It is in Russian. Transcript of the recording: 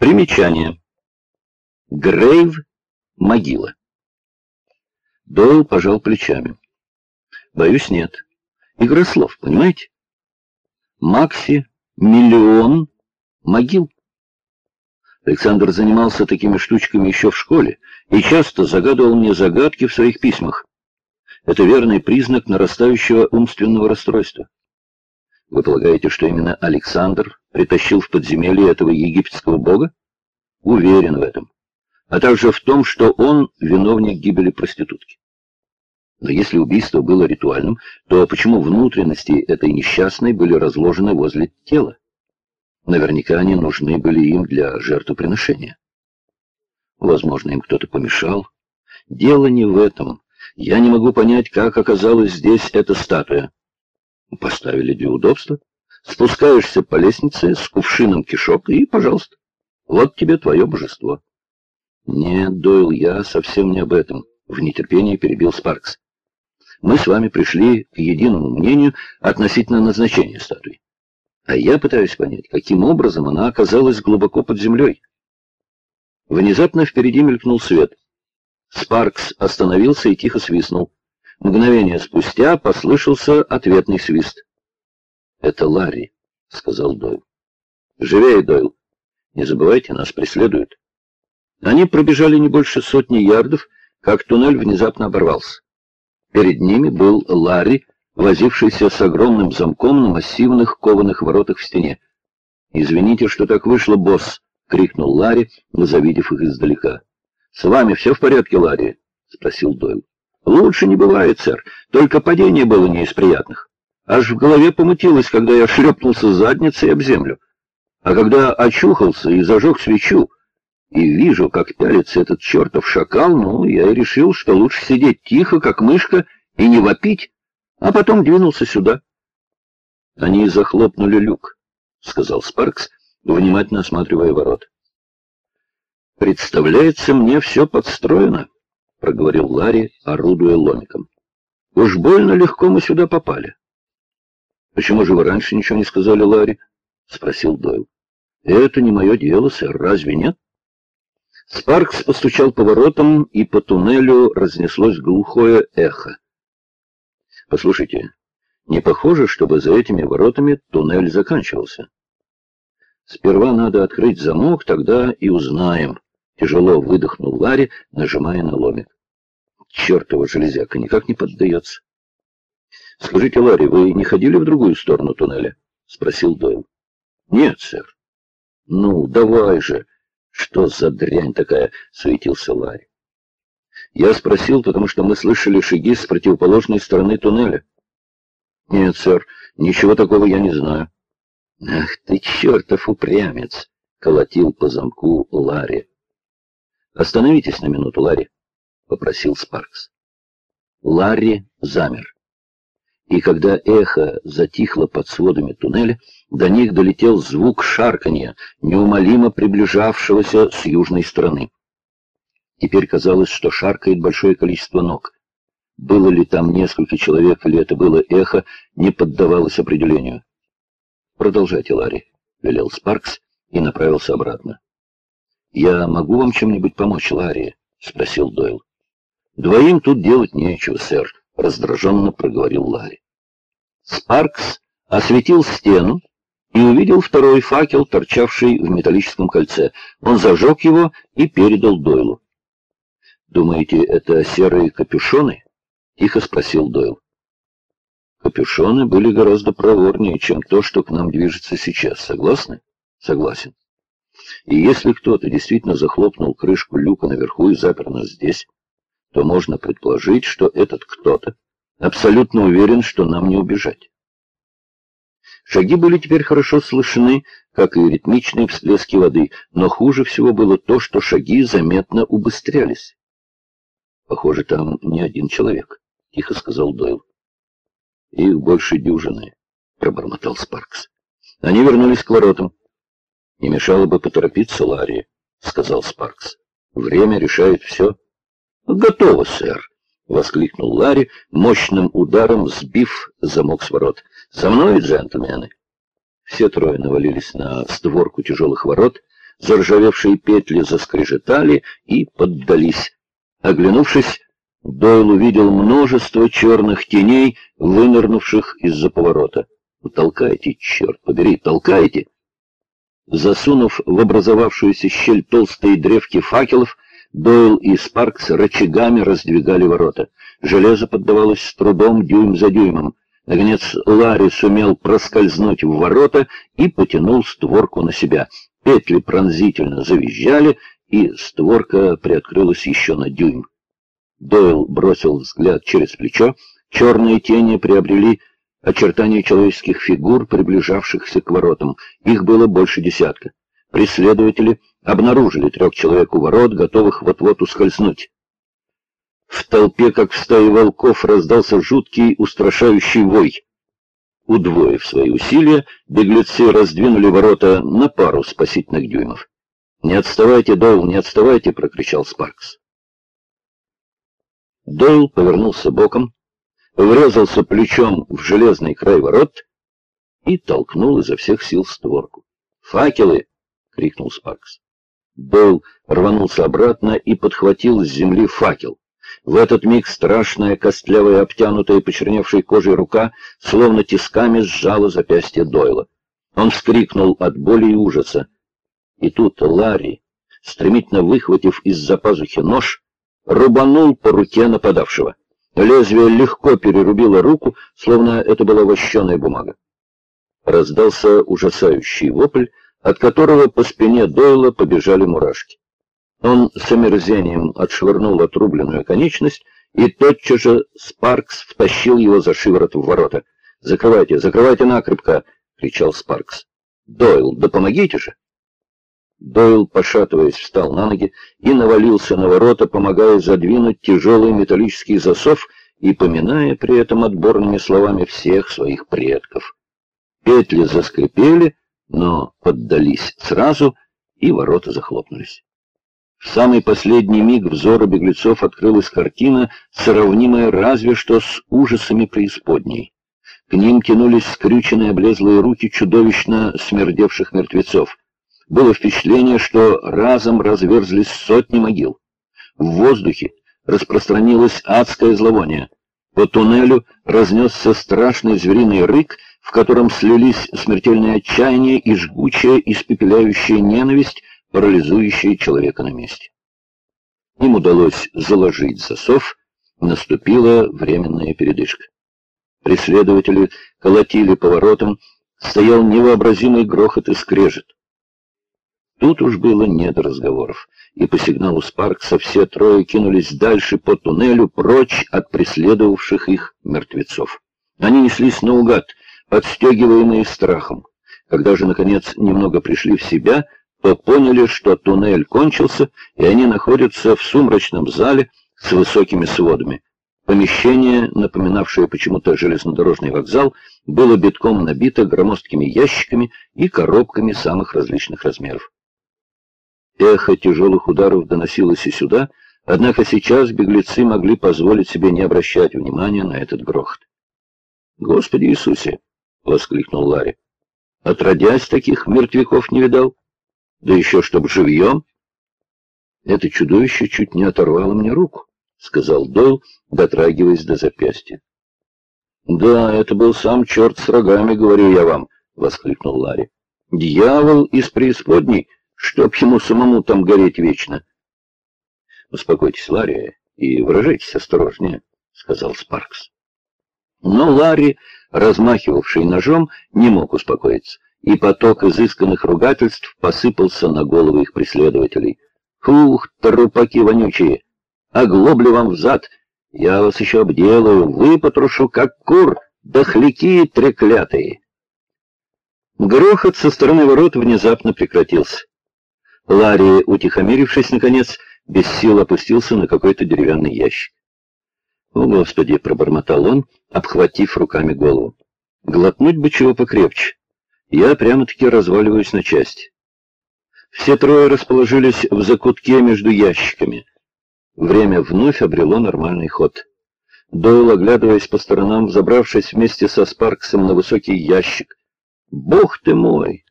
Примечание. Грейв — могила. Дойл пожал плечами. Боюсь, нет. Игра слов, понимаете? Макси — миллион могил. Александр занимался такими штучками еще в школе и часто загадывал мне загадки в своих письмах. Это верный признак нарастающего умственного расстройства. Вы полагаете, что именно Александр притащил в подземелье этого египетского бога? Уверен в этом. А также в том, что он виновник гибели проститутки. Но если убийство было ритуальным, то почему внутренности этой несчастной были разложены возле тела? Наверняка они нужны были им для жертвоприношения. Возможно, им кто-то помешал. Дело не в этом. Я не могу понять, как оказалась здесь эта статуя. Поставили для удобства. Спускаешься по лестнице с кувшином кишок и, пожалуйста, вот тебе твое божество. Нет, Дойл, я совсем не об этом. В нетерпении перебил Спаркс. Мы с вами пришли к единому мнению относительно назначения статуи. А я пытаюсь понять, каким образом она оказалась глубоко под землей. Внезапно впереди мелькнул свет. Спаркс остановился и тихо свистнул. Мгновение спустя послышался ответный свист. «Это Ларри», — сказал Дойл. «Живее, Дойл. Не забывайте, нас преследуют». Они пробежали не больше сотни ярдов, как туннель внезапно оборвался. Перед ними был Ларри, возившийся с огромным замком на массивных кованых воротах в стене. «Извините, что так вышло, босс!» — крикнул Ларри, завидев их издалека. «С вами все в порядке, Ларри?» — спросил Дойл. Лучше не бывает, сэр. Только падение было не из приятных. Аж в голове помутилось, когда я шлепнулся задницей об землю. А когда очухался и зажег свечу, и вижу, как пялится этот чертов шакал, ну, я и решил, что лучше сидеть тихо, как мышка, и не вопить, а потом двинулся сюда. Они захлопнули люк, — сказал Спаркс, внимательно осматривая ворот. Представляется, мне все подстроено. — проговорил Ларри, орудуя ломиком. — Уж больно легко мы сюда попали. — Почему же вы раньше ничего не сказали, Ларри? — спросил Дойл. — Это не мое дело, сэр, разве нет? Спаркс постучал по воротам, и по туннелю разнеслось глухое эхо. — Послушайте, не похоже, чтобы за этими воротами туннель заканчивался. Сперва надо открыть замок, тогда и узнаем. Тяжело выдохнул Ларри, нажимая на ломик. Чертова железяка никак не поддается. «Скажите, Ларри, вы не ходили в другую сторону туннеля?» — спросил Дойл. «Нет, сэр». «Ну, давай же!» «Что за дрянь такая?» — суетился Ларри. «Я спросил, потому что мы слышали шаги с противоположной стороны туннеля». «Нет, сэр, ничего такого я не знаю». «Ах ты, чертов упрямец!» — колотил по замку Ларри. «Остановитесь на минуту, Ларри», — попросил Спаркс. Ларри замер. И когда эхо затихло под сводами туннеля, до них долетел звук шарканья, неумолимо приближавшегося с южной стороны. Теперь казалось, что шаркает большое количество ног. Было ли там несколько человек, или это было эхо, не поддавалось определению. «Продолжайте, Ларри», — велел Спаркс и направился обратно. «Я могу вам чем-нибудь помочь, Ларри?» — спросил Дойл. «Двоим тут делать нечего, сэр», — раздраженно проговорил Ларри. Спаркс осветил стену и увидел второй факел, торчавший в металлическом кольце. Он зажег его и передал Дойлу. «Думаете, это серые капюшоны?» — тихо спросил Дойл. «Капюшоны были гораздо проворнее, чем то, что к нам движется сейчас. Согласны?» «Согласен». И если кто-то действительно захлопнул крышку люка наверху и запер нас здесь, то можно предположить, что этот кто-то абсолютно уверен, что нам не убежать. Шаги были теперь хорошо слышны, как и ритмичные всплески воды, но хуже всего было то, что шаги заметно убыстрялись. «Похоже, там не один человек», — тихо сказал Дойл. «Их больше дюжины», — пробормотал Спаркс. Они вернулись к воротам. «Не мешало бы поторопиться, Ларри», — сказал Спаркс. «Время решает все». «Готово, сэр», — воскликнул Ларри, мощным ударом сбив замок с ворот. «За мной, джентльмены!» Все трое навалились на створку тяжелых ворот, Заржавевшие петли заскрежетали и поддались. Оглянувшись, Дойл увидел множество черных теней, вынырнувших из-за поворота. «Толкайте, черт побери, толкайте!» Засунув в образовавшуюся щель толстые древки факелов, Дойл и Спаркс рычагами раздвигали ворота. Железо поддавалось с трудом дюйм за дюймом. Наконец Ларри сумел проскользнуть в ворота и потянул створку на себя. Петли пронзительно завизжали, и створка приоткрылась еще на дюйм. Дойл бросил взгляд через плечо. Черные тени приобрели очертания человеческих фигур, приближавшихся к воротам. Их было больше десятка. Преследователи обнаружили трех человек у ворот, готовых вот-вот ускользнуть. В толпе, как в стае волков, раздался жуткий, устрашающий вой. Удвоив свои усилия, беглецы раздвинули ворота на пару спасительных дюймов. «Не отставайте, Дойл, не отставайте!» — прокричал Спаркс. Дойл повернулся боком, врезался плечом в железный край ворот и толкнул изо всех сил створку. «Факелы!» — крикнул Спаркс. Дойл рванулся обратно и подхватил с земли факел. В этот миг страшная, костлявая, обтянутая почерневшей кожей рука словно тисками сжала запястье Дойла. Он вскрикнул от боли и ужаса. И тут Ларри, стремительно выхватив из-за пазухи нож, рубанул по руке нападавшего. Лезвие легко перерубило руку, словно это была вощеная бумага. Раздался ужасающий вопль, от которого по спине Дойла побежали мурашки. Он с омерзением отшвырнул отрубленную конечность, и тотчас же Спаркс втащил его за шиворот в ворота. «Закрывайте, закрывайте накрепко!» — кричал Спаркс. «Дойл, да помогите же!» Дойл, пошатываясь, встал на ноги и навалился на ворота, помогая задвинуть тяжелый металлический засов и поминая при этом отборными словами всех своих предков. Петли заскрипели, но поддались сразу, и ворота захлопнулись. В самый последний миг взора беглецов открылась картина, сравнимая разве что с ужасами преисподней. К ним тянулись скрюченные облезлые руки чудовищно смердевших мертвецов. Было впечатление, что разом разверзлись сотни могил. В воздухе распространилось адское зловоние. По туннелю разнесся страшный звериный рык, в котором слились смертельное отчаяние и жгучая, испепеляющая ненависть, парализующая человека на месте. Им удалось заложить засов, наступила временная передышка. Преследователи колотили поворотом, стоял невообразимый грохот и скрежет. Тут уж было не до разговоров, и по сигналу Спаркса все трое кинулись дальше по туннелю, прочь от преследовавших их мертвецов. Они неслись наугад, подстегиваемые страхом. Когда же, наконец, немного пришли в себя, то поняли, что туннель кончился, и они находятся в сумрачном зале с высокими сводами. Помещение, напоминавшее почему-то железнодорожный вокзал, было битком набито громоздкими ящиками и коробками самых различных размеров. Эхо тяжелых ударов доносилось и сюда, однако сейчас беглецы могли позволить себе не обращать внимания на этот грохот. «Господи Иисусе!» — воскликнул Ларри. «Отродясь, таких мертвяков не видал. Да еще чтоб живьем!» «Это чудовище чуть не оторвало мне руку», — сказал Дойл, дотрагиваясь до запястья. «Да, это был сам черт с рогами, говорю я вам», — воскликнул Ларри. «Дьявол из преисподней!» Чтоб ему самому там гореть вечно. — Успокойтесь, Ларри, и выражайтесь осторожнее, — сказал Спаркс. Но Ларри, размахивавший ножом, не мог успокоиться, и поток изысканных ругательств посыпался на головы их преследователей. «Фух, трупаки вонючие! Оглоблю вам взад! Я вас еще обделаю, выпотрошу, как кур, дохляки треклятые!» Грохот со стороны ворот внезапно прекратился. Ларри, утихомирившись, наконец, без сил опустился на какой-то деревянный ящик. «О, Господи!» — пробормотал он, обхватив руками голову. «Глотнуть бы чего покрепче. Я прямо-таки разваливаюсь на части». Все трое расположились в закутке между ящиками. Время вновь обрело нормальный ход. Дойл, оглядываясь по сторонам, забравшись вместе со Спарксом на высокий ящик. «Бог ты мой!